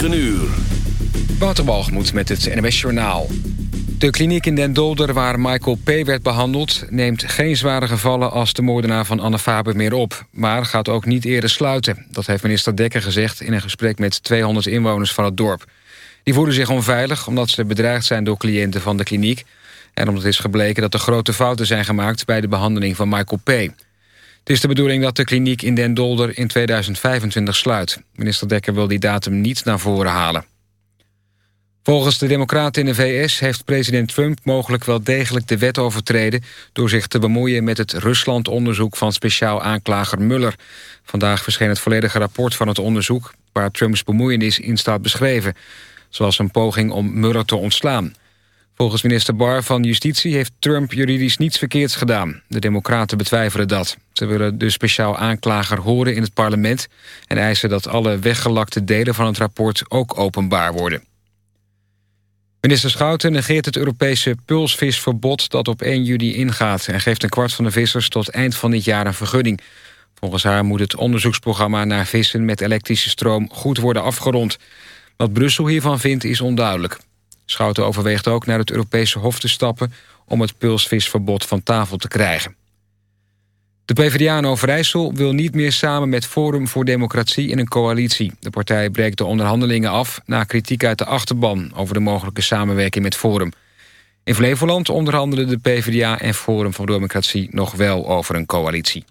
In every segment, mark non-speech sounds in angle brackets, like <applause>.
9 uur. Wouter met het NWS Journaal. De kliniek in Den Dolder waar Michael P. werd behandeld... neemt geen zware gevallen als de moordenaar van Anne Faber meer op... maar gaat ook niet eerder sluiten. Dat heeft minister Dekker gezegd in een gesprek met 200 inwoners van het dorp. Die voelen zich onveilig omdat ze bedreigd zijn door cliënten van de kliniek... en omdat is gebleken dat er grote fouten zijn gemaakt... bij de behandeling van Michael P. Het is de bedoeling dat de kliniek in Den Dolder in 2025 sluit. Minister Dekker wil die datum niet naar voren halen. Volgens de Democraten in de VS heeft president Trump mogelijk wel degelijk de wet overtreden... door zich te bemoeien met het Rusland-onderzoek van speciaal aanklager Mueller. Vandaag verscheen het volledige rapport van het onderzoek... waar Trumps bemoeienis in staat beschreven. Zoals een poging om Mueller te ontslaan. Volgens minister Barr van Justitie heeft Trump juridisch niets verkeerds gedaan. De democraten betwijfelen dat. Ze willen de speciaal aanklager horen in het parlement... en eisen dat alle weggelakte delen van het rapport ook openbaar worden. Minister Schouten negeert het Europese pulsvisverbod dat op 1 juli ingaat... en geeft een kwart van de vissers tot eind van dit jaar een vergunning. Volgens haar moet het onderzoeksprogramma naar vissen met elektrische stroom goed worden afgerond. Wat Brussel hiervan vindt is onduidelijk. Schouten overweegt ook naar het Europese Hof te stappen... om het pulsvisverbod van tafel te krijgen. De PvdA in Overijssel wil niet meer samen met Forum voor Democratie in een coalitie. De partij breekt de onderhandelingen af na kritiek uit de achterban... over de mogelijke samenwerking met Forum. In Flevoland onderhandelen de PvdA en Forum voor Democratie nog wel over een coalitie.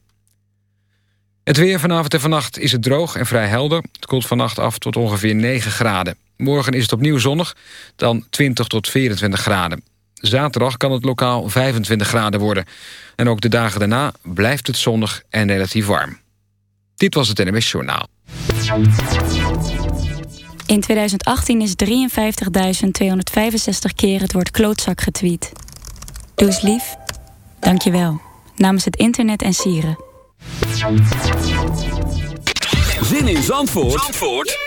Het weer vanavond en vannacht is het droog en vrij helder. Het koelt vannacht af tot ongeveer 9 graden. Morgen is het opnieuw zonnig, dan 20 tot 24 graden. Zaterdag kan het lokaal 25 graden worden. En ook de dagen daarna blijft het zonnig en relatief warm. Dit was het NMS Journaal. In 2018 is 53.265 keer het woord klootzak getweet. Doe eens lief. Dank je wel. Namens het internet en sieren. Zin in Zandvoort, Zandvoort?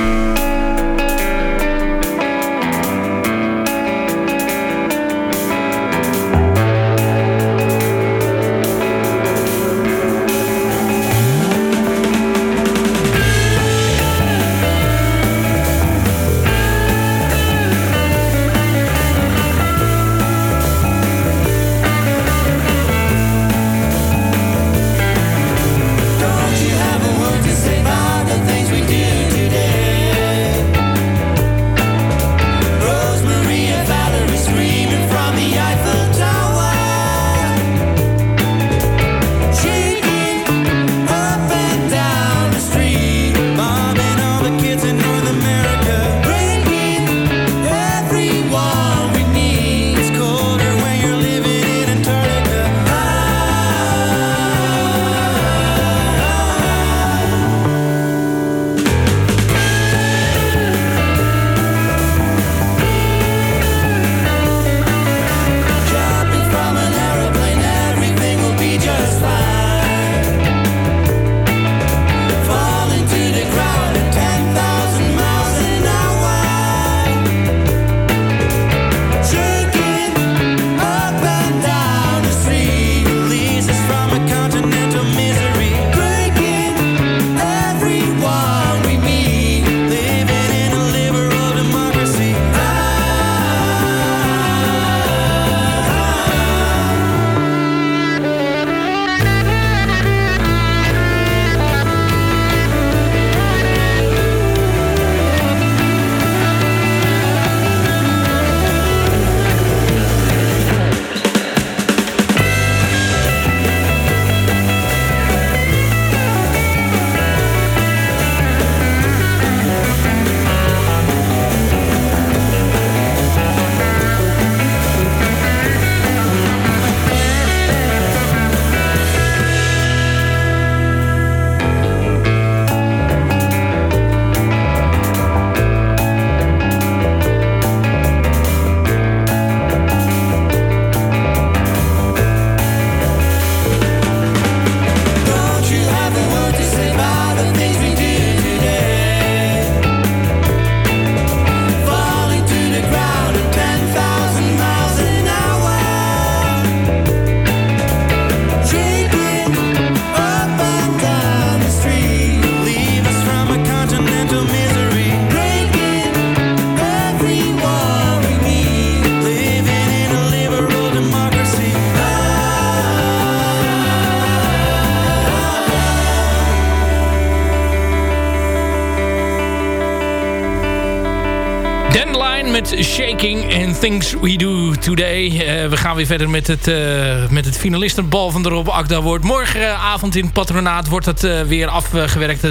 Things We Do Today. Uh, we gaan weer verder met het, uh, met het finalistenbal van de Rob Akda wordt. Morgenavond in patronaat wordt het uh, weer afgewerkt,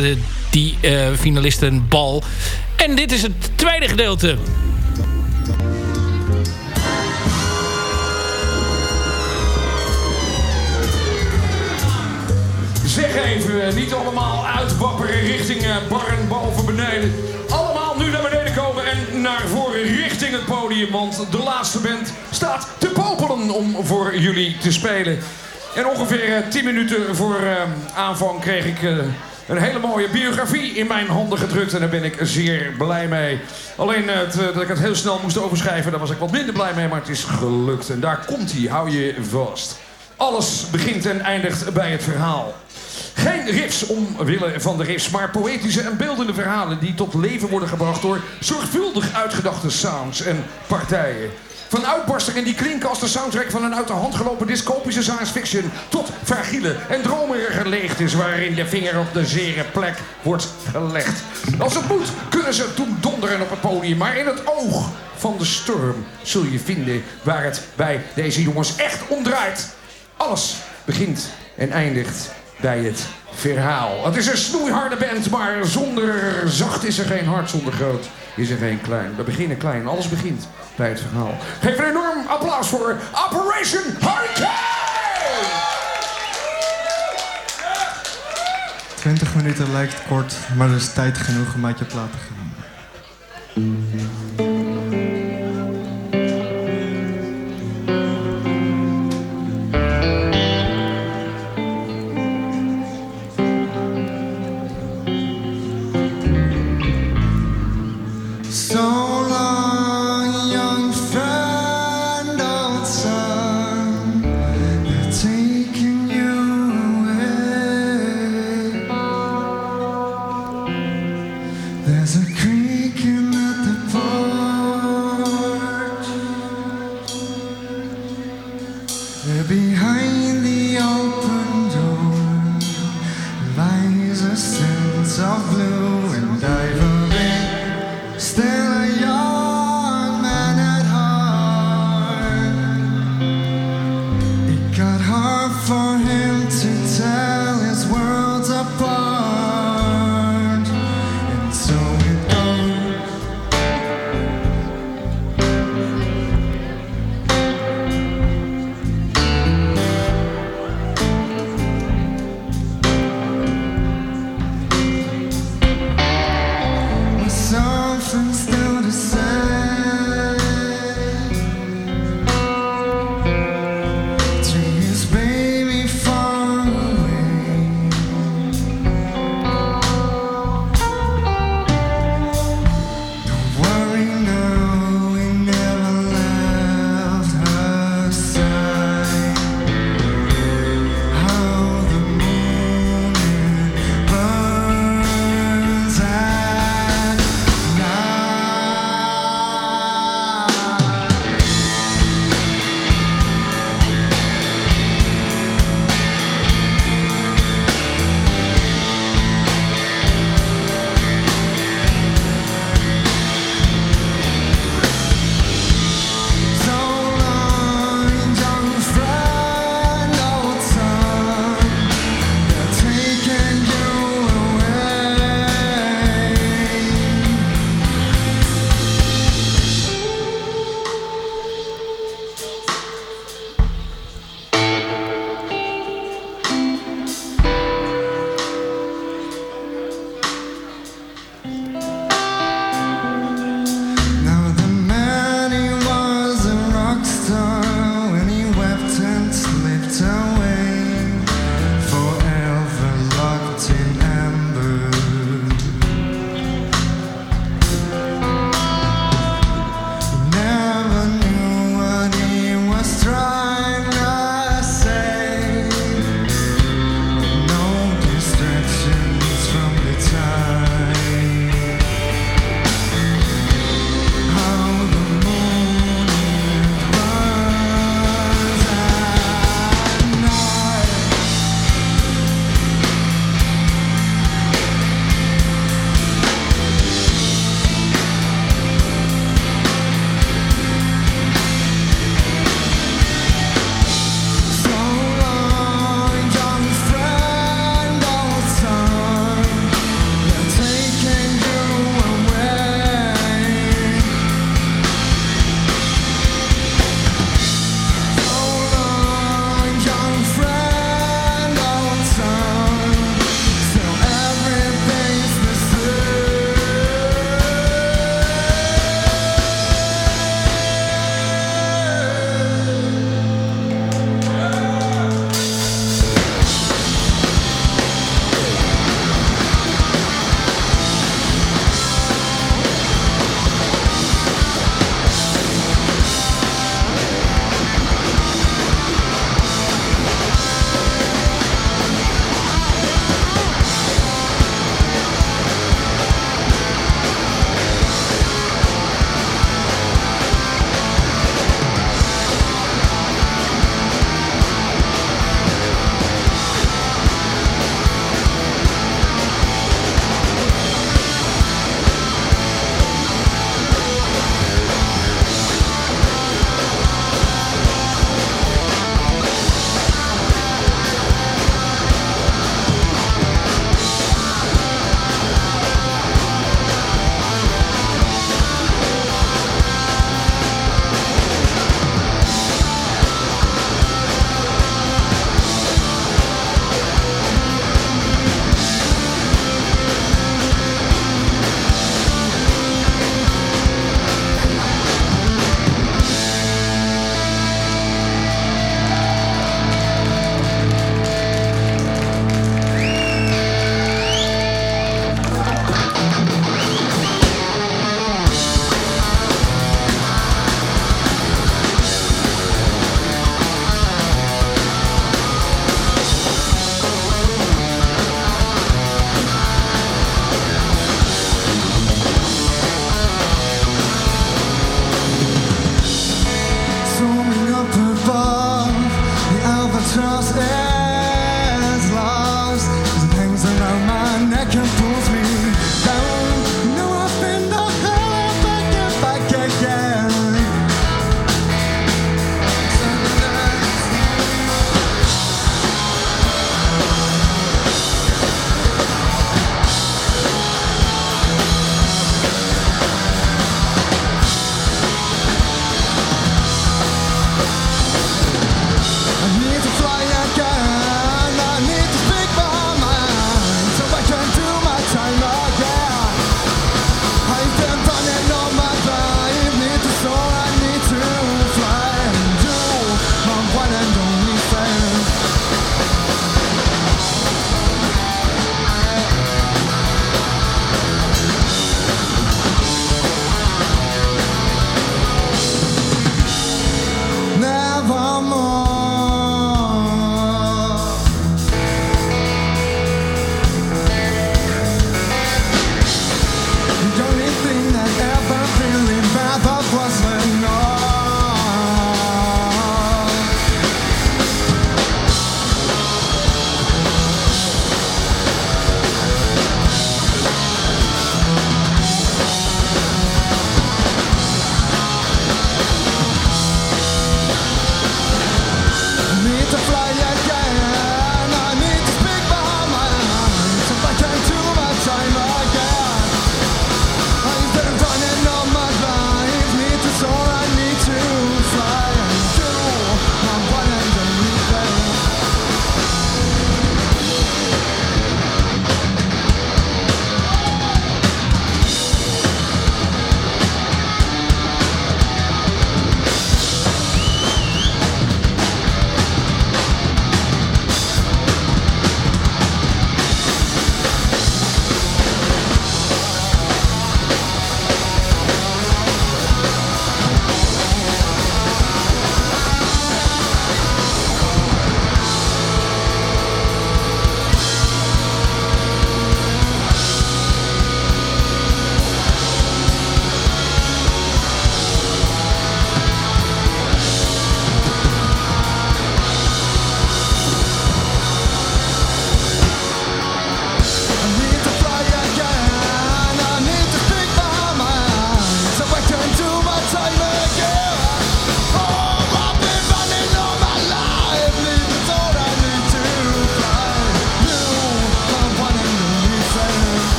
die finalistenbal. En dit is het tweede gedeelte. Zeg even, niet allemaal uitwapperen richting barren boven beneden. Naar voren richting het podium. Want de laatste band staat te popelen om voor jullie te spelen. En ongeveer 10 minuten voor aanvang kreeg ik een hele mooie biografie in mijn handen gedrukt. En daar ben ik zeer blij mee. Alleen dat ik het heel snel moest overschrijven, daar was ik wat minder blij mee. Maar het is gelukt. En daar komt hij, hou je vast. Alles begint en eindigt bij het verhaal. Geen riffs omwille van de riffs, maar poëtische en beeldende verhalen die tot leven worden gebracht door zorgvuldig uitgedachte sounds en partijen. Van uitbarstingen die klinken als de soundtrack van een uit de hand gelopen dystopische science fiction tot fragiele en dromerige leegtes waarin de vinger op de zere plek wordt gelegd. Als het moet kunnen ze toen donderen op het podium, maar in het oog van de storm zul je vinden waar het bij deze jongens echt om draait. Alles begint en eindigt bij het verhaal. Het is een snoeiharde band, maar zonder zacht is er geen hart, zonder groot is er geen klein. We beginnen klein, alles begint bij het verhaal. Geef een enorm applaus voor Operation Hurricane! 20 minuten lijkt kort, maar er is tijd genoeg om uit je plaat te gaan.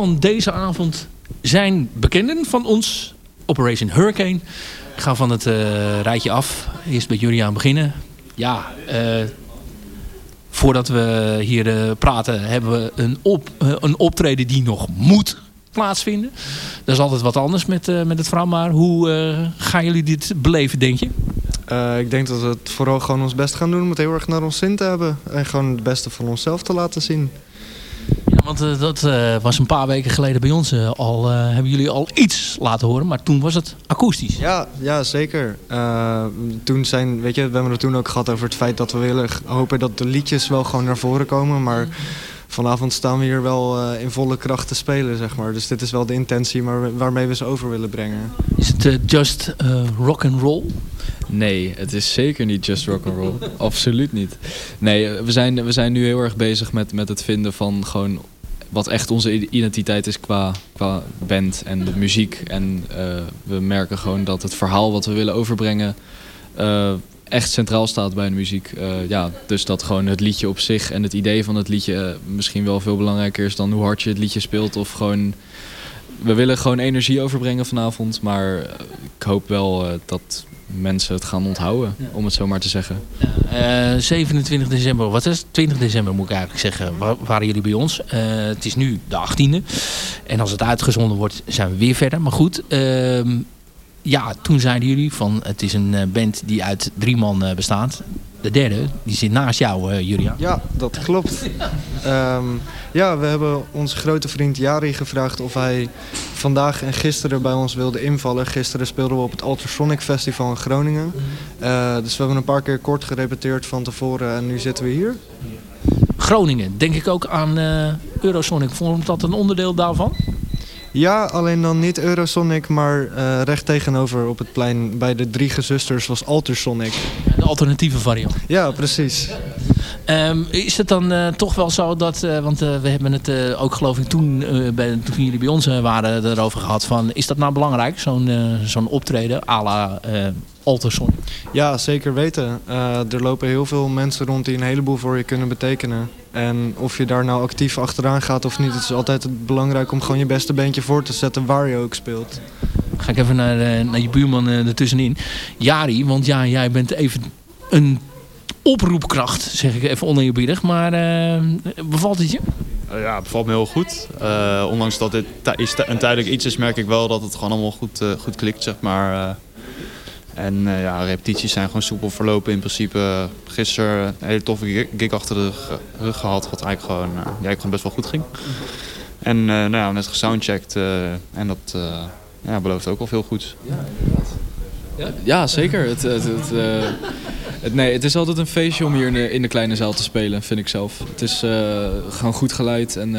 Van deze avond zijn bekenden van ons. Operation Hurricane. Ik ga van het uh, rijtje af. Eerst met Julian beginnen. Ja, uh, voordat we hier uh, praten hebben we een, op, een optreden die nog moet plaatsvinden. Dat is altijd wat anders met, met het verhaal. Maar hoe gaan jullie dit beleven, denk je? Ik denk dat we het vooral gewoon ons best gaan doen om heel erg naar ons zin te hebben. En gewoon het beste van onszelf te laten zien. Want uh, dat uh, was een paar weken geleden bij ons al. hebben jullie al iets laten horen, maar toen was het akoestisch. Ja, ja zeker. toen zijn, weet je, we hebben het toen ook gehad over het feit dat we willen hopen dat de liedjes wel gewoon naar voren komen. Maar vanavond staan we hier wel in volle kracht te spelen, zeg maar. Dus dit is wel de intentie maar waarmee we ze over willen brengen. Is het just rock and roll? Nee, het is zeker niet just rock and roll. <laughs> Absoluut niet. Nee, we zijn, we zijn nu heel erg bezig met, met het vinden van gewoon wat echt onze identiteit is qua, qua band en de muziek. En uh, we merken gewoon dat het verhaal wat we willen overbrengen uh, echt centraal staat bij de muziek. Uh, ja, dus dat gewoon het liedje op zich en het idee van het liedje misschien wel veel belangrijker is dan hoe hard je het liedje speelt. Of gewoon, we willen gewoon energie overbrengen vanavond. Maar ik hoop wel dat mensen het gaan onthouden, om het zo maar te zeggen. Uh, eh, 27 december, wat is het? 20 december moet ik eigenlijk zeggen, waren jullie bij ons. Het is nu de 18e. En als het uitgezonden wordt, zijn we weer verder. Maar goed, uh, ja, toen zeiden jullie van het is een eh, band die uit drie man bestaat de derde, die zit naast jou, uh, Julia. Ja, dat klopt. um, ja, we hebben onze grote vriend Jari gevraagd of hij vandaag en gisteren bij ons wilde invallen. Gisteren speelden we op het Ultrasonic Festival in Groningen. Uh, dus we hebben een paar keer kort gerepeteerd van tevoren en nu zitten we hier. Groningen, denk ik ook aan uh, Eurosonic. Vormt dat een onderdeel daarvan? Ja, alleen dan niet Eurosonic, maar uh, recht tegenover op het plein bij de drie gezusters was Altersonic. De alternatieve variant. Ja, precies. Um, is het dan uh, toch wel zo dat, uh, want we hebben het ook geloof ik toen, bij, toen jullie bij ons waren erover gehad van, is dat nou belangrijk, zo'n zo'n optreden à la Altersonic? Ja, zeker weten. er lopen heel veel mensen rond die een heleboel voor je kunnen betekenen. En of je daar nou actief achteraan gaat of niet, het is altijd belangrijk om gewoon je beste beentje voor te zetten waar je ook speelt. Ga ik even naar, eh, naar je buurman uh, ertussenin. Jari, want ja, jij bent even een oproepkracht, zeg ik even oneerbiedig. Maar uh, bevalt het je? ja, het bevalt me heel goed. ondanks dat dit een tijdelijk iets is, merk ik wel dat het gewoon allemaal goed, goed klikt, zeg maar. En uh, ja, repetities zijn gewoon soepel verlopen in principe. Gisteren een hele toffe gig achter de rug gehad, wat eigenlijk gewoon, uh, ja, gewoon best wel goed ging. En uh, nou ja, net gesoundcheckt en dat ja, belooft ook al veel goed. Ja, ja zeker. Het, het, het, het, nee, het is altijd een feestje om hier in de, in de kleine zaal te spelen, vind ik zelf. Het is gewoon goed geluid en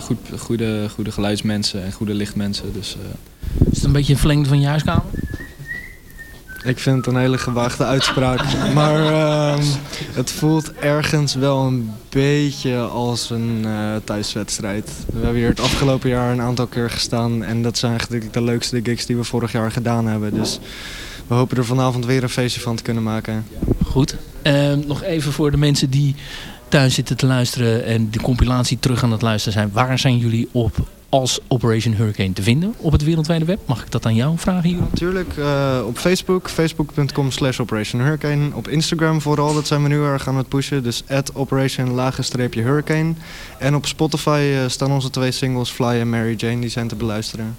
goed, goede, goede geluidsmensen en goede lichtmensen. Dus, is het een beetje een verlengde van je huiskamer? Ik vind het een hele gewaagde uitspraak. maar uh, het voelt ergens wel een beetje als een uh, thuiswedstrijd. We hebben hier het afgelopen jaar een aantal keer gestaan. En dat zijn eigenlijk de leukste gigs die we vorig jaar gedaan hebben. Dus we hopen er vanavond weer een feestje van te kunnen maken. Goed. Uh, nog even voor de mensen die thuis zitten te luisteren en de compilatie terug aan het luisteren zijn. Waar zijn jullie op als Operation Hurricane te vinden op het wereldwijde web? Mag ik dat aan jou vragen hier? Natuurlijk, uh, op Facebook, facebook.com slash Operation Hurricane. Op Instagram vooral, dat zijn we nu erg aan het pushen. Dus at Operation Hurricane. En op Spotify uh, staan onze twee singles Fly en Mary Jane, die zijn te beluisteren.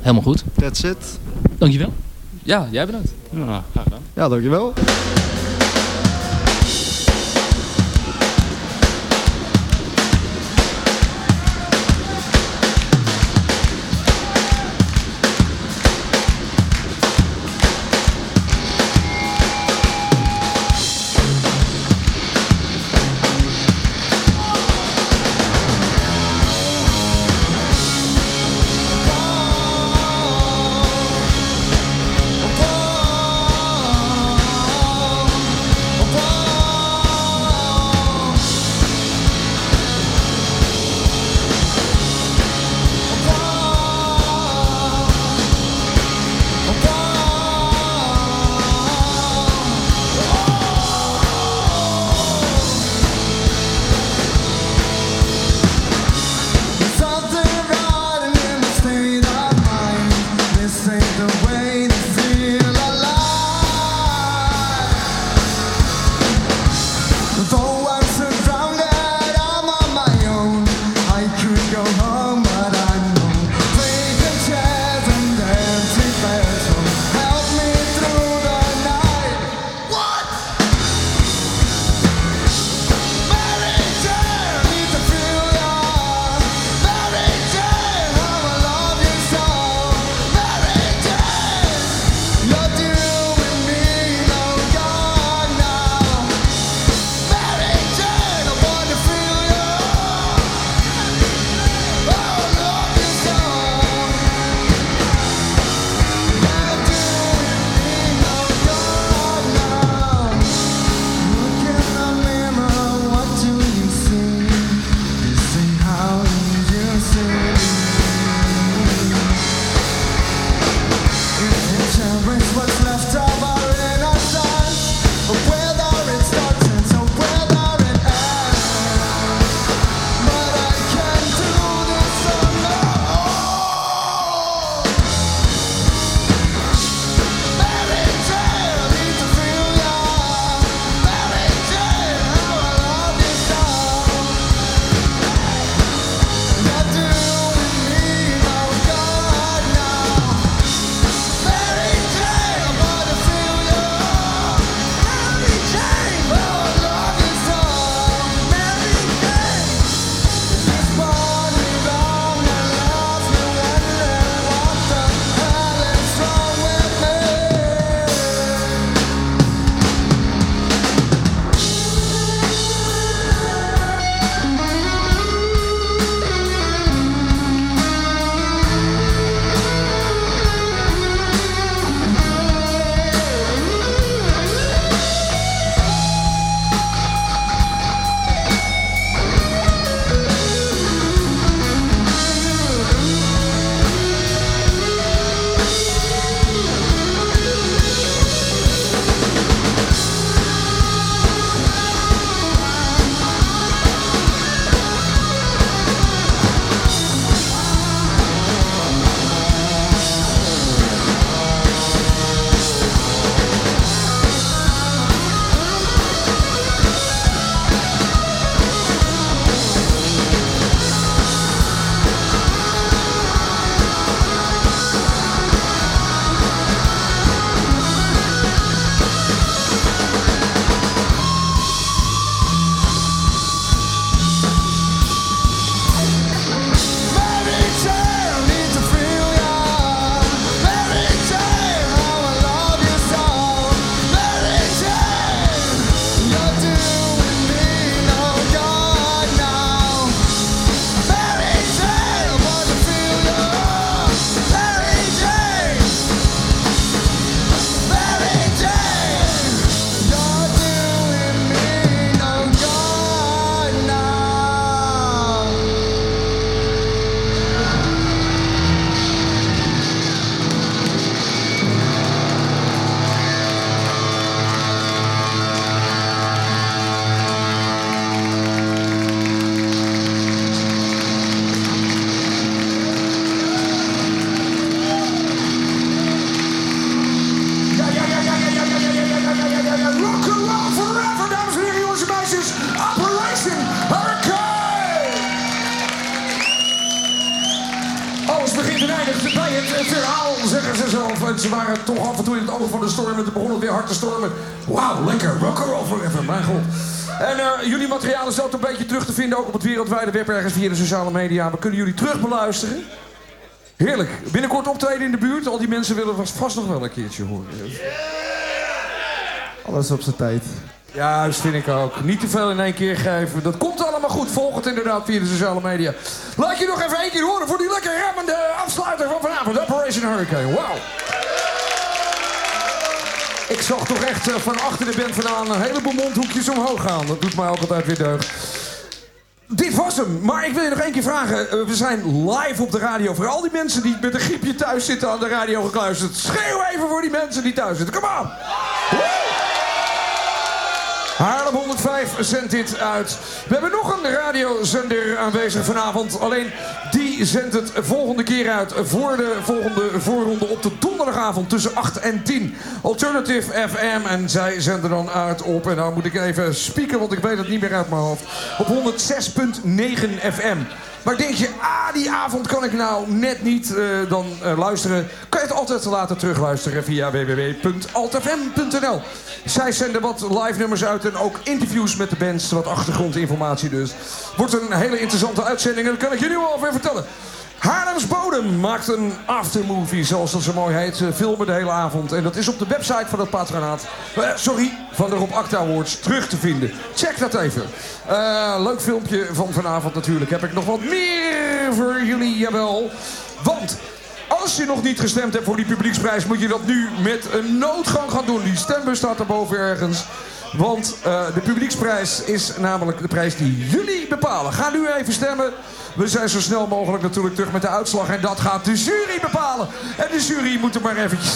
Helemaal goed. That's it. Dankjewel. Ja, jij bedankt. Ja, graag gedaan. Ja, dankjewel. Te stormen. Wauw, lekker. Rock'n'roll forever, mijn god. En uh, jullie materiaal is ook een beetje terug te vinden. Ook op het wereldwijde web ergens via de sociale media. We kunnen jullie terug beluisteren. Heerlijk. Binnenkort optreden in de buurt. Al die mensen willen vast nog wel een keertje horen. Alles op zijn tijd. Ja, dat vind ik ook. Niet te veel in één keer geven. Dat komt allemaal goed. Volg het inderdaad via de sociale media. Laat je nog even één keer horen voor die lekker remmende afsluiter van vanavond. Operation Hurricane. Wauw. Ik zag toch echt uh, van achter de band vandaan een heleboel mondhoekjes omhoog gaan. Dat doet mij ook altijd weer deugd. Dit was hem. Maar ik wil je nog één keer vragen. Uh, we zijn live op de radio. Voor al die mensen die met een griepje thuis zitten aan de radio gekluisterd. Schreeuw even voor die mensen die thuis zitten. Kom aan. Haarlem 105 zendt dit uit. We hebben nog een radiozender aanwezig vanavond. Alleen die zendt het volgende keer uit voor de volgende voorronde op de donderdagavond tussen 8 en 10. Alternative FM en zij zenden dan uit op, en nou moet ik even spieken want ik weet het niet meer uit mijn hoofd, op 106.9 FM. Maar denk je, ah, die avond kan ik nou net niet uh, dan uh, luisteren. Kan je het altijd laten terugluisteren via www.altfm.nl. Zij zenden wat live nummers uit en ook interviews met de bands. Wat achtergrondinformatie dus. Wordt een hele interessante uitzending en dat kan ik nu al even vertellen. Haarlems Bodem maakt een aftermovie, zoals dat zo mooi heet. Ze filmen de hele avond. En dat is op de website van het patronaat. Uh, sorry, van de Rob Acta Awards terug te vinden. Check dat even. Uh, leuk filmpje van vanavond natuurlijk. Heb ik nog wat meer voor jullie, jawel. Want als je nog niet gestemd hebt voor die publieksprijs... moet je dat nu met een noodgang gaan doen. Die stembus staat erboven ergens. Want de publieksprijs is namelijk de prijs die jullie bepalen. Ga nu even stemmen. We zijn zo snel mogelijk natuurlijk terug met de uitslag. En dat gaat de jury bepalen. En de jury moet er maar eventjes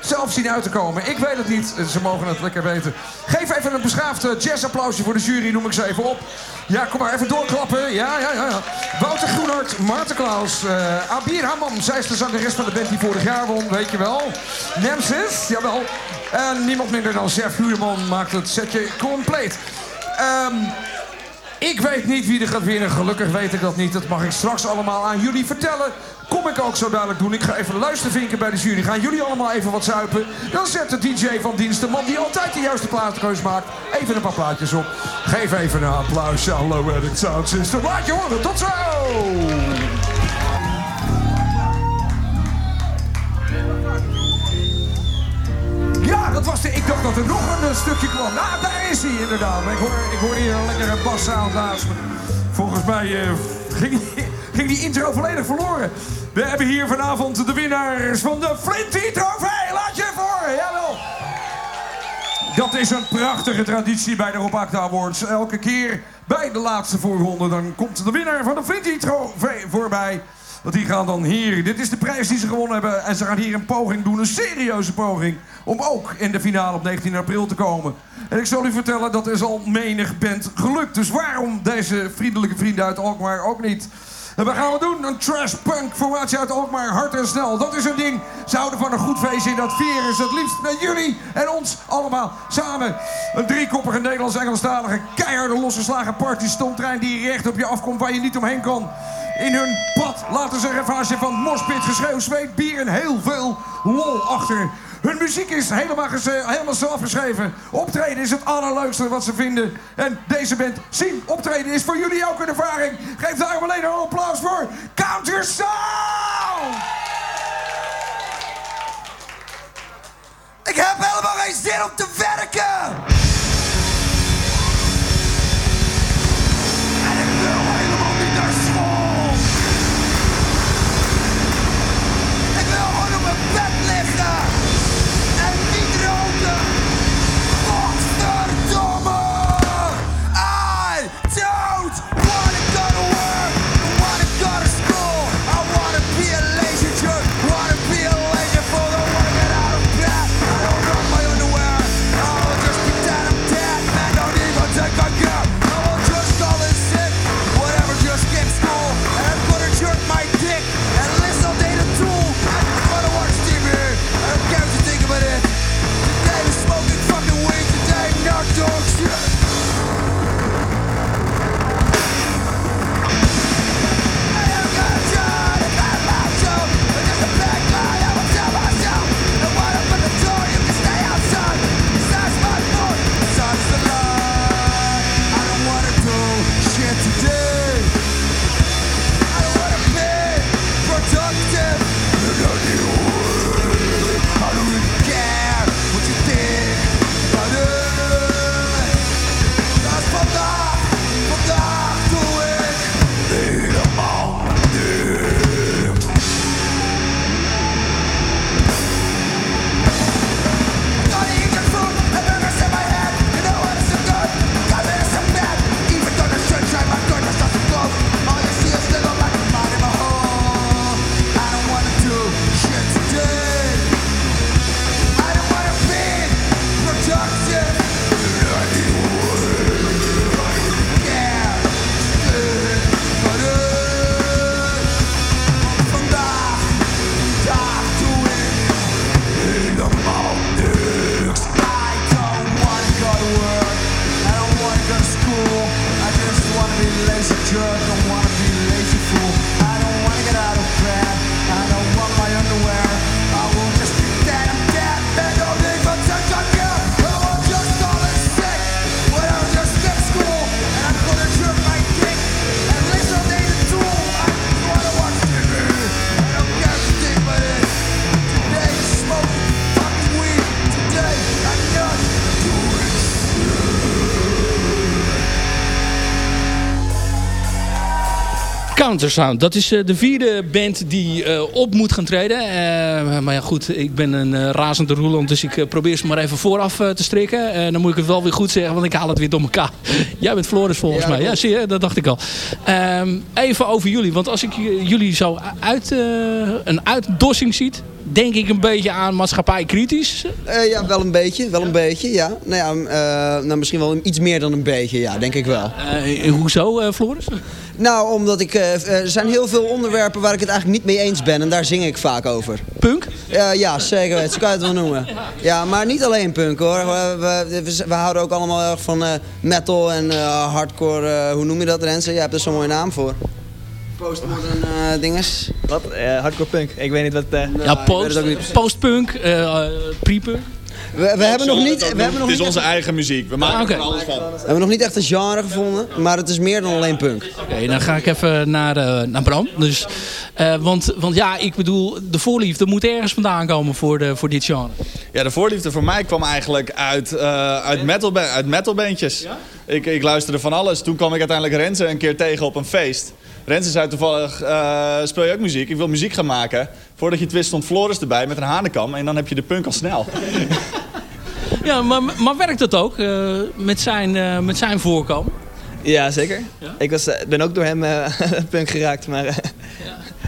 zelf zien uit te komen. Ik weet het niet. Ze mogen het lekker weten. Geef even een beschaafd jazzapplausje voor de jury. Noem ik ze even op. Ja, kom maar even doorklappen. Ja, ja, ja. Wouter Groenhart, Maarten Klaus, uh, Abir Hammam. Zij is de zangeres van de band die vorig jaar won, weet je wel. Nemesis, jawel. En niemand minder dan Jeff Huurman maakt het setje compleet. Um, ik weet niet wie er gaat winnen. Gelukkig weet ik dat niet. Dat mag ik straks allemaal aan jullie vertellen. Kom ik ook zo dadelijk doen. Ik ga even luistervinken bij de jury. Gaan jullie allemaal even wat zuipen? Dan zet de DJ van dienst, de man die altijd de juiste plaatkeus maakt, even een paar plaatjes op. Geef even een applausje aan Low Edit Sound System. Laat je horen. Tot zo! Ja, dat was de... Ik dacht dat er nog een stukje kwam. Nou, daar is hij inderdaad. Ik hoor, ik hoor hier een lekkere bassound naast me. Volgens mij uh, ging, ging die intro volledig verloren. We hebben hier vanavond de winnaars van de Flinty Trofee. Laat je voor, jawel. Dat is een prachtige traditie bij de Rob Acta Awards. Elke keer bij de laatste voorronde dan komt de winnaar van de Flinty Trofee voorbij. Want die gaan dan hier. Dit is de prijs die ze gewonnen hebben. En ze gaan hier een poging doen, een serieuze poging. Om ook in de finale op 19 april te komen. En ik zal u vertellen, dat is al menig bent gelukt. Dus waarom deze vriendelijke vrienden uit Alkmaar ook niet? En wat gaan we doen? Een trash punk formatie uit Alkmaar, hard en snel. Dat is een ding. Ze houden van een goed feestje in dat vieren is het liefst met jullie en ons allemaal samen. Een driekoppige Nederlands-Engelstalige keiharde losgeslagen party stomtrein die recht op je afkomt waar je niet omheen kan. In hun pad laten ze een ravage van mospit, geschreeuw, zweet, bier en heel veel lol achter. Hun muziek is helemaal, helemaal zelf geschreven. Optreden is het allerleukste wat ze vinden. En deze band zien optreden is voor jullie ook een ervaring. Geef daarom alleen een applaus voor Counter Sound! Ik heb helemaal geen zin om te werken! Countersound. Dat is eh, de vierde band die eh, op moet gaan treden. Eh, maar ja, goed, ik ben een razende roeland, dus ik probeer ze maar even vooraf te strikken. En dan moet ik het wel weer goed zeggen, want ik haal het weer door elkaar. <laughs> Jij bent Floris volgens mij. Ja, zie je, dat dacht ik al. Ehm, even over jullie, want als ik jullie zo uit, een uitdossing ziet, denk ik een beetje aan maatschappij kritisch. Eh, ja, wel een beetje, wel een beetje, ja. Nou ja, eh, nou, misschien wel iets meer dan een beetje, ja, denk ik wel. Eh, hoezo, Floris? Nou, omdat ik, er zijn heel veel onderwerpen waar ik het eigenlijk niet mee eens ben en daar zing ik vaak over. Punk? ja, zeker weten, zo kan je het wel noemen. <laughs> Ja, maar niet alleen punk hoor. We, we, houden ook allemaal erg van metal en hardcore, hoe noem je dat Renze? Jij hebt er zo'n mooie naam voor. Postmodern eh dinges. Wat? hardcore punk. Ik weet niet wat... eh, ja, post, postpunk, pre-punk. We, we hebben nog niet... We hebben nog Het is onze echt- eigen muziek. We maken Ah, oké. er alles van. we hebben nog niet echt een genre gevonden, maar het is meer dan alleen punk. Oké, dan ga ik even naar, eh, naar Bram. Dus, eh, want, want ja, ik bedoel, de voorliefde moet ergens vandaan komen voor, de, voor dit genre. Ja, de voorliefde voor mij kwam eigenlijk uit, eh uit, metal, uit metalbandjes. Ik, ik luisterde van alles. Toen kwam ik uiteindelijk Renze een keer tegen op een feest. Renze zei toevallig, eh, speel je ook muziek? Ik wil muziek gaan maken. Voordat je het wist stond Floris erbij met een hanekam. En dan heb je de punk al snel. <laughs> Ja, maar, maar werkt dat ook eh, met, zijn, eh, met zijn voorkomen? Ja, zeker. Ik was, ben ook door hem eh, <laughs> punk geraakt, maar... eh,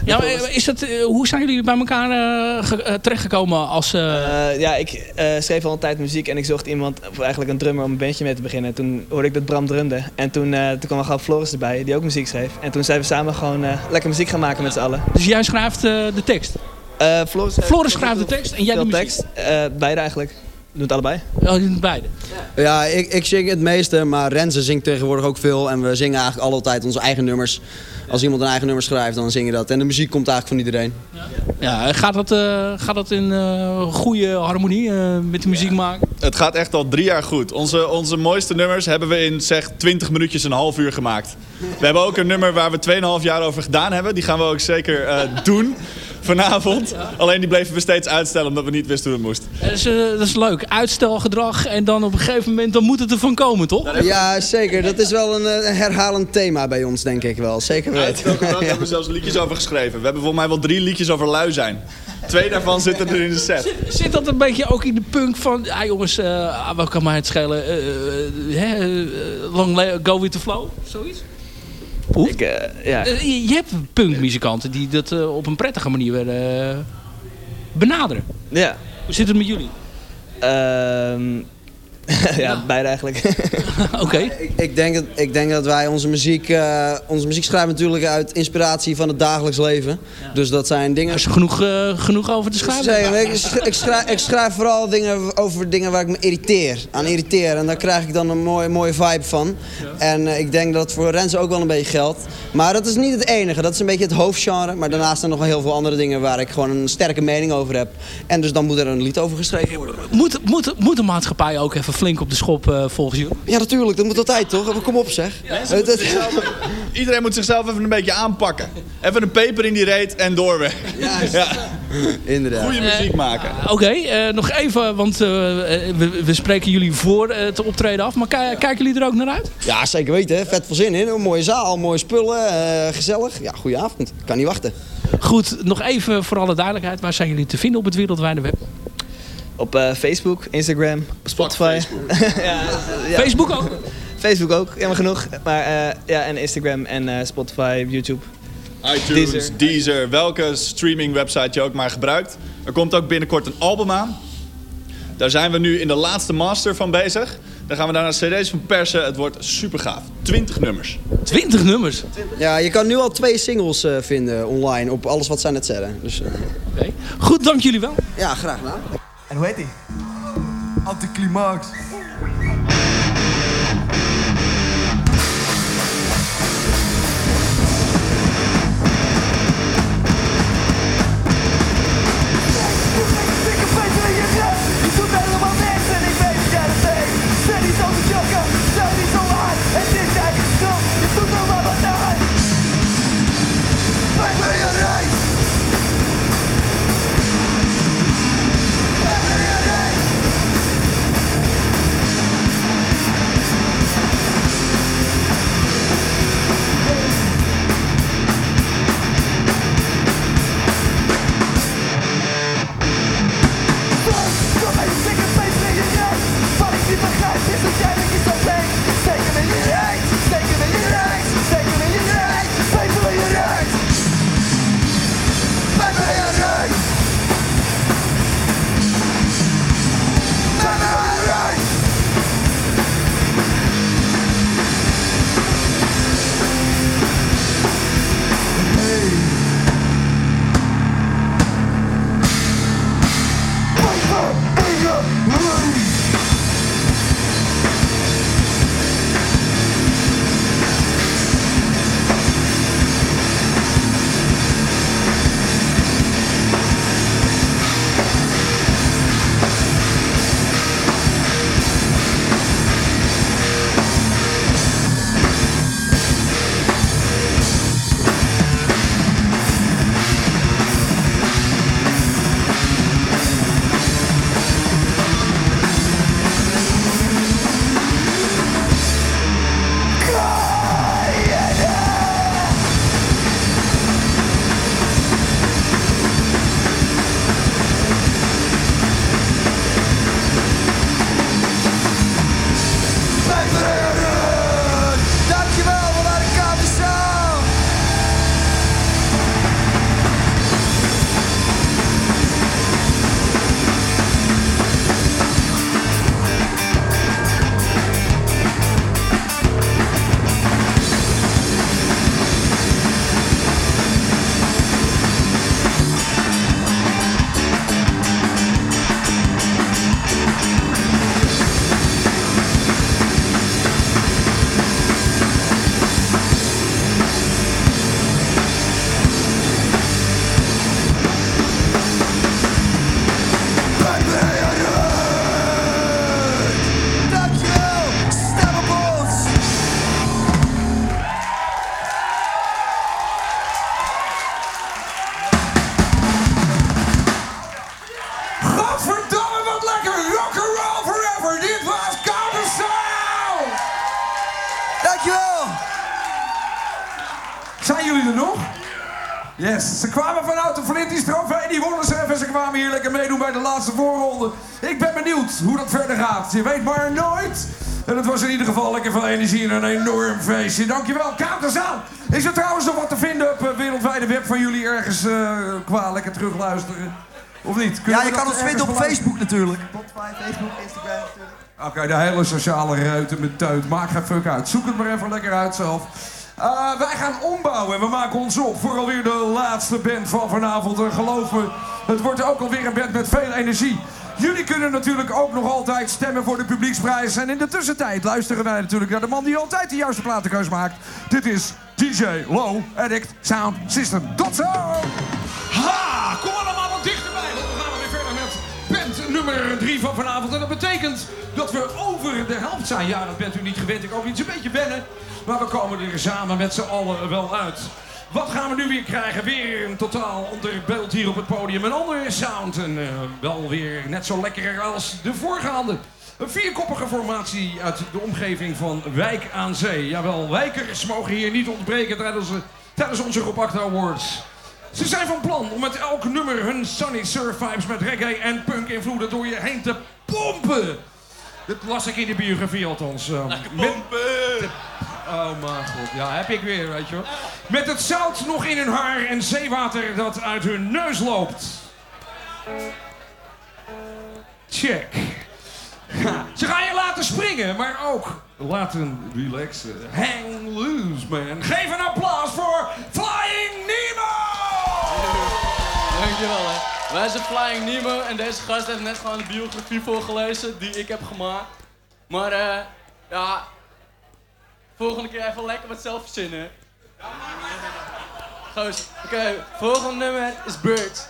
Ja, maar, is dat, eh, hoe zijn jullie bij elkaar eh, ge- eh, terechtgekomen als... ja, ik schreef al een tijd muziek en ik zocht iemand, of eigenlijk een drummer om een bandje mee te beginnen. Toen hoorde ik dat Bram drumde. En toen, toen kwam er gauw Floris erbij, die ook muziek schreef. En toen zijn we samen gewoon lekker muziek gaan maken met z'n allen. dus jij schrijft de tekst? Floris, Floris schrijft de tekst en jij de muziek? tekst. Beide eigenlijk. Het allebei. Oh, jullie doen beide. Ja, ik, ik zing het meeste, maar Renze zingt tegenwoordig ook veel. En we zingen eigenlijk altijd onze eigen nummers. Als iemand een eigen nummer schrijft, dan zing je dat. En de muziek komt eigenlijk van iedereen. Ja, gaat dat, eh, gaat dat in eh, goede harmonie eh, met de muziek maken? Het gaat echt al drie jaar goed. Onze, onze mooiste nummers hebben we in zeg 20 minuutjes een half uur gemaakt. We hebben ook een nummer waar we 2,5 jaar over gedaan hebben. Die gaan we ook zeker eh, doen vanavond. Alleen die bleven we steeds uitstellen omdat we niet wisten hoe het moest. Dat is, eh, dat is leuk. Uitstelgedrag en dan op een gegeven moment dan moet het ervan komen, toch? Ja, zeker. Dat is wel een, eh, herhalend thema bij ons, denk ik wel. Zeker weten. Uitgedrag hebben we zelfs liedjes over geschreven. We hebben volgens mij wel drie liedjes over lui zijn. Twee daarvan zitten er in de set. Zit dat een beetje ook in de punk van... Ja jongens, uh, wat kan mij het schelen? eh, eh, eh, long go with the flow? Zoiets? Ik, eh, ja. Eh, je, hebt punkmuzikanten die dat eh, op een prettige manier willen benaderen. Ja. Hoe zit het met jullie? <laughs> Ja, beide eigenlijk. <laughs> Oké. Ik, ik, denk dat, ik denk dat wij onze muziek... eh, onze muziek schrijven natuurlijk uit inspiratie van het dagelijks leven. Dus dat zijn dingen... Er is genoeg, eh, genoeg over te schrijven. Zeker, ik, sch- ik, schrijf, ik schrijf vooral dingen over dingen waar ik me irriteer, aan irriteer. En daar krijg ik dan een mooie, mooie vibe van. En eh, ik denk dat het voor Renze ook wel een beetje geldt. Maar dat is niet het enige. Dat is een beetje het hoofdgenre. Maar daarnaast zijn er nog wel heel veel andere dingen waar ik gewoon een sterke mening over heb. En dus dan moet er een lied over geschreven worden. Moet, moet, moet de maatschappij ook even flink op de schop eh, volgens jullie? Ja, natuurlijk. Dat moet altijd, toch? Maar Kom op, zeg. Iedereen moet zichzelf even een beetje aanpakken. Even een peper in die reet en doorweg. Ja. Inderdaad. Goede muziek maken. Oké, eh, nog even, want eh, we, we spreken jullie voor eh, het optreden af. Maar ki- kijken jullie er ook naar uit? Ja, zeker weten. hè. Vet veel zin in. Een mooie zaal, mooie spullen, eh, gezellig. Ja, goeie avond. Ik kan niet wachten. Goed, nog even voor alle duidelijkheid. Waar zijn jullie te vinden op het wereldwijde web? Op eh, Facebook, Instagram, Spotify. <laughs> ja, ja. Facebook ook? Facebook ook, jammer genoeg. Maar eh, ja, en Instagram en eh, Spotify, YouTube. iTunes, Deezer. Deezer. welke streaming website je ook maar gebruikt. Er komt ook binnenkort een album aan. Daar zijn we nu in de laatste master van bezig. Daar gaan we daarna cd's van persen. Het wordt super gaaf. 20 nummers. 20 nummers? Ja, je kan nu al twee singles eh, vinden online op alles wat zij net zetten. Dus, eh, Oké. Goed, dank jullie wel. Ja, graag gedaan. En hoe heet die? Anticlimax. Gaat. Je weet maar nooit. En het was in ieder geval lekker veel energie en een enorm feestje. Dankjewel, Countersound! Is er trouwens nog wat te vinden op het wereldwijde web van jullie ergens eh, qua lekker terugluisteren? Of niet? Kunnen Ja, je kan ons vinden op beluisteren? Facebook natuurlijk. Spotify, Facebook, Instagram natuurlijk. Oké, de hele sociale ruiten met teut. Maak geen fuck uit. Zoek het maar even lekker uit zelf. Eh, wij gaan ombouwen en we maken ons op voor alweer de laatste band van vanavond. En geloof me, het wordt ook alweer een band met veel energie. Jullie kunnen natuurlijk ook nog altijd stemmen voor de publieksprijs. En in de tussentijd luisteren wij natuurlijk naar de man die altijd de juiste platenkeus maakt. Dit is DJ Low Addict Sound System. Tot zo! Ha! Kom allemaal wat dichterbij, want we gaan weer verder met band nummer 3 van vanavond. En dat betekent dat we over de helft zijn. Ja, dat bent u niet gewend. Ik ook is een beetje wennen. Maar we komen er samen met z'n allen wel uit. Wat gaan we nu weer krijgen? Weer een totaal ander beeld hier op het podium. Een andere sound. En eh, wel weer net zo lekker als de voorgaande. Een vierkoppige formatie uit de omgeving van Wijk aan Zee. Jawel, wijkers mogen hier niet ontbreken tijdens, eh, tijdens onze Rob Acta Awards. Ze zijn van plan om met elk nummer hun sunny surf vibes met reggae en punk invloeden door je heen te pompen. Dat las ik in de biografie althans. eh, met- Oh mijn god, ja, heb ik weer, weet je wel. Met het zout nog in hun haar en zeewater dat uit hun neus loopt. Check. Ze gaan je laten springen, maar ook laten relaxen. Hang loose, man. Geef een applaus voor Flying Nemo! Dankjewel hè. Wij zijn Flying Nemo en deze gast heeft net gewoon de biografie voorgelezen die ik heb gemaakt. Maar eh, ja, volgende keer even lekker wat zelf verzinnen. Goos, oké, volgende nummer is Birds.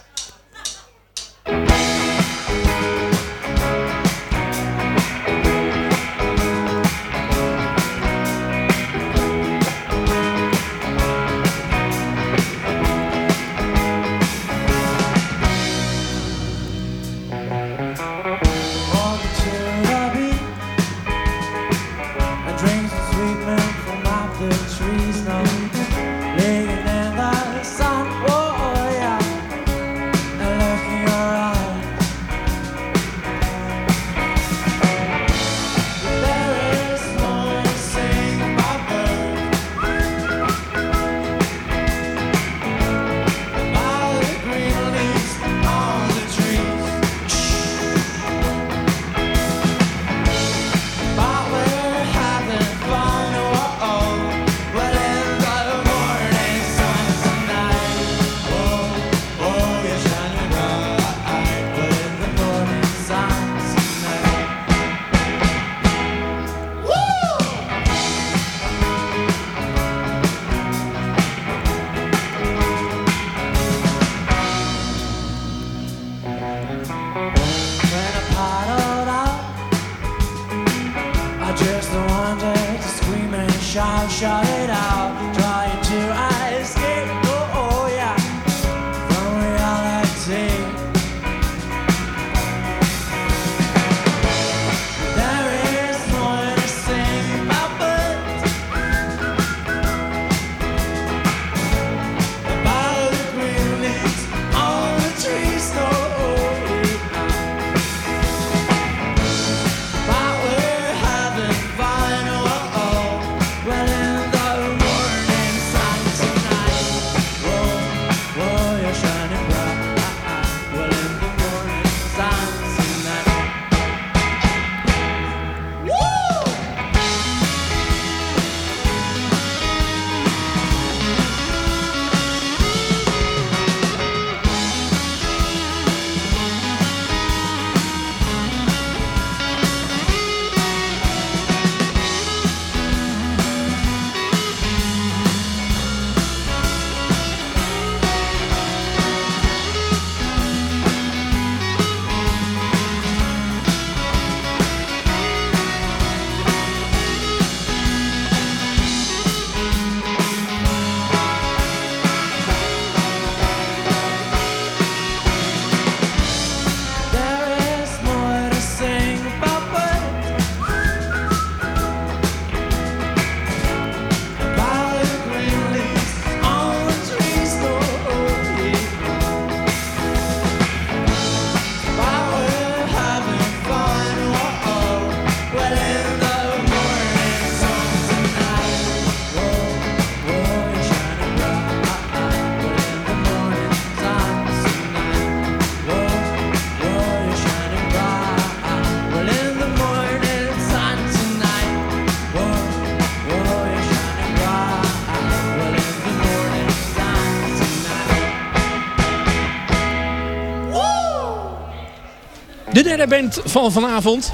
Derde band van vanavond.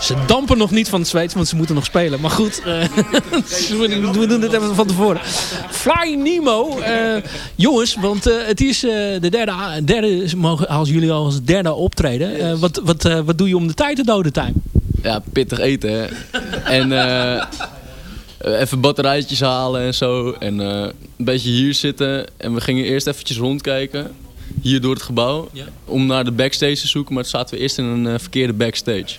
Ze dampen nog niet van het zweet, want ze moeten nog spelen. Maar goed, eh, <laughs> we doen dit even van tevoren. Flying Nemo. eh, jongens, want eh, het is de derde, derde mogen als jullie al als derde optreden. Wat, wat, wat doe je om de tijd te doden, Tijm? Ja, pittig eten. Hè. <laughs> en even batterijtjes halen en zo. En een beetje hier zitten. En we gingen eerst eventjes rondkijken. Hier door het gebouw. Om naar de backstage te zoeken. Maar toen zaten we eerst in een eh, verkeerde backstage.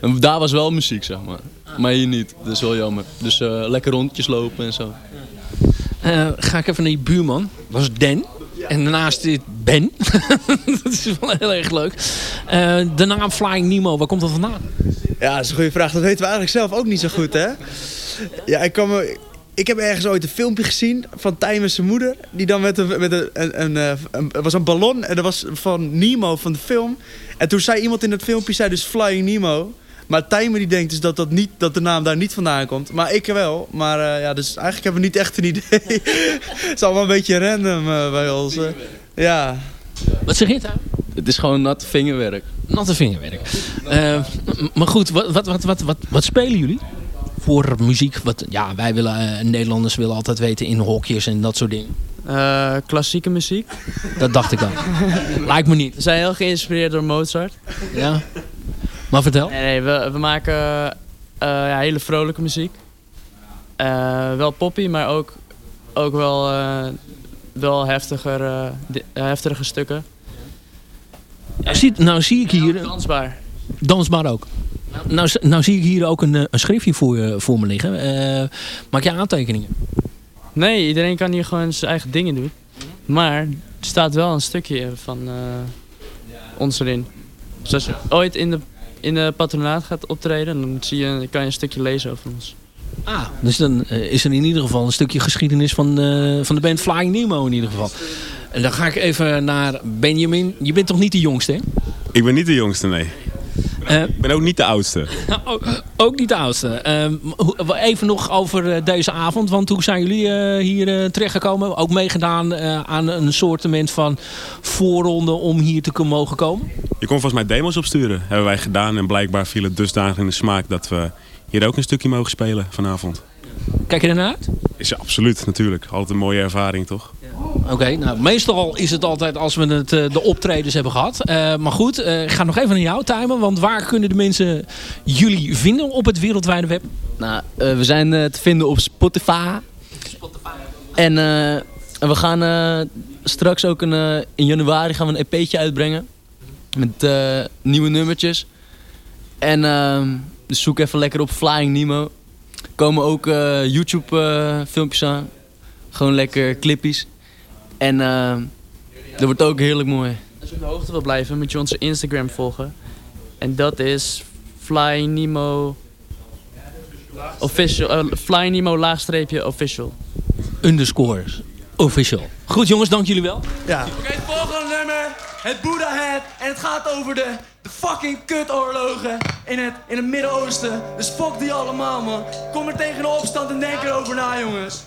En daar was wel muziek, zeg maar. Maar hier niet. Dat is wel jammer. Dus eh, lekker rondjes lopen en zo. Eh, ga ik even naar je buurman. Dat is Dan. En daarnaast dit Ben. <laughs> dat is wel heel erg leuk. Eh, de naam Flying Nemo, waar komt dat vandaan? Ja, dat is een goede vraag. Dat weten we eigenlijk zelf ook niet zo goed, hè? Ja, ik kan me... Ik heb ergens ooit een filmpje gezien van Tijm en zijn moeder. Die dan met een... Met een, een, een, eh, een- was een ballon en dat was van Nemo van de film. En toen zei iemand in het filmpje, zei dus Flying Nemo. Maar Tijmen die denkt dus dat, dat, niet, dat de naam daar niet vandaan komt. Maar ik wel. Maar eh, ja, dus eigenlijk hebben we niet echt een idee. <laughs> Het is allemaal een beetje random eh, bij ons. Ja. Wat zeg je daar? Het is gewoon nat vingerwerk. Natte vingerwerk. Maar goed, wat, wat, wat, wat, wat, wat spelen jullie? Voor muziek? Wat, ja, wij willen, eh, Nederlanders willen altijd weten in hokjes en dat soort dingen. Eh, klassieke muziek. Dat dacht ik al. <laughs> Lijkt me niet. We zijn heel geïnspireerd door Mozart. Ja. Maar vertel. Nee, nee we, we maken eh, ja, hele vrolijke muziek. Wel poppy, maar ook, ook wel, wel heftiger, heftige stukken. Nou zie, nou zie ik hier... Dansbaar. Dansbaar ook. Nou, nou zie ik hier ook een, eh, een schriftje voor, je- voor me liggen. Eh, maak je aantekeningen? Nee, iedereen kan hier gewoon zijn eigen dingen doen. Maar er staat wel een stukje van eh, ons erin. Dus als je ooit in de, in de patronaat gaat optreden, dan zie je, kan je een stukje lezen over ons. Ah, dus dan is er in ieder geval een stukje geschiedenis van, eh, van de band Flying Nemo in ieder geval. En dan ga ik even naar Benjamin. Je bent toch niet de jongste, hè? Ik ben niet de jongste, nee. Eh, ik ben ook niet de oudste. <laughs> ook, ook niet de oudste. Ehm, even nog over eh, deze avond. Want hoe zijn jullie eh, hier terechtgekomen? Ook meegedaan aan een soortement van voorronde om hier te kunnen mogen komen? Je kon volgens mij demos opsturen. Hebben wij gedaan. En blijkbaar viel het dusdanig in de smaak dat we hier ook een stukje mogen spelen vanavond. Kijk je ernaar uit? Is ja, absoluut, natuurlijk. Altijd een mooie ervaring, toch? Oké, nou meestal is het altijd als we het, eh, de optredens hebben gehad. Eh, maar goed, eh, ik ga nog even naar jou timen. Want waar kunnen de mensen jullie vinden op het wereldwijde web? Nou, eh, we zijn te vinden op Spotify. En, eh, en we gaan eh, straks ook een, eh, in januari gaan we een EP'tje uitbrengen. Met eh, nieuwe nummertjes. En ehm, dus zoek even lekker op Flying Nemo. Komen ook eh, YouTube eh, filmpjes aan. Gewoon lekker clippies. En ehm, dat wordt ook heerlijk mooi. Als je op de hoogte wil blijven, moet je onze Instagram volgen. En dat is Flying Nemo official, eh, Flying Nemo laagstreepje official. Underscores. Official. Goed jongens, dank jullie wel. Ja. Oké, het volgende nummer. Het Buddha Head. En het gaat over de, de fucking kutoorlogen in het, in het Midden-Oosten. Dus fuck die allemaal, man. Kom er tegen de opstand en denk erover na, jongens.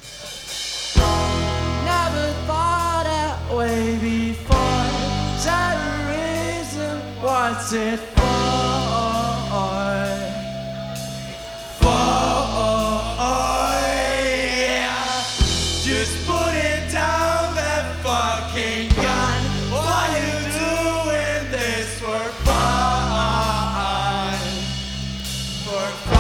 Never thought that way before. What's it? For, For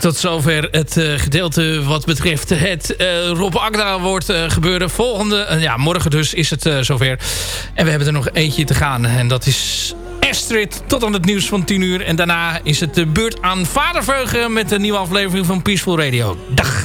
tot zover het eh, gedeelte wat betreft het eh, Rob Agda wordt eh, gebeuren. Volgende, ja, morgen dus is het zover. En we hebben er nog eentje te gaan. En dat is Astrid tot aan het nieuws van 10 uur. En daarna is het de beurt aan Vaderveugen met een nieuwe aflevering van Peaceful Radio. Dag!